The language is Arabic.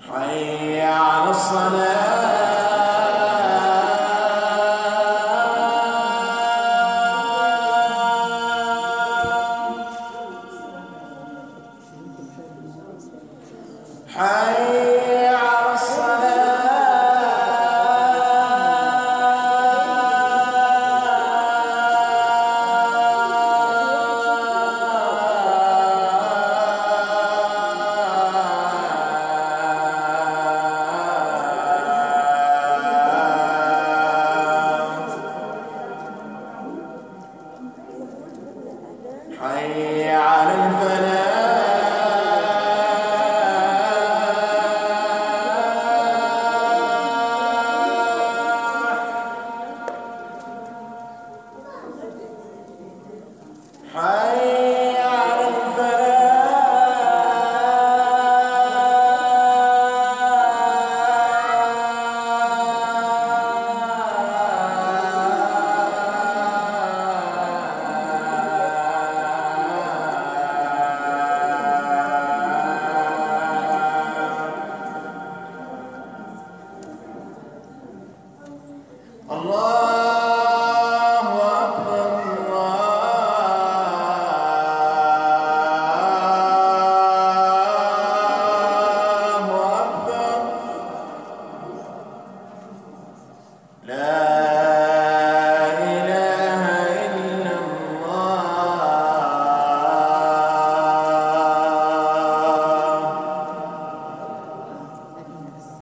حي على الصلاة. حي حي على الفلاح. حي الله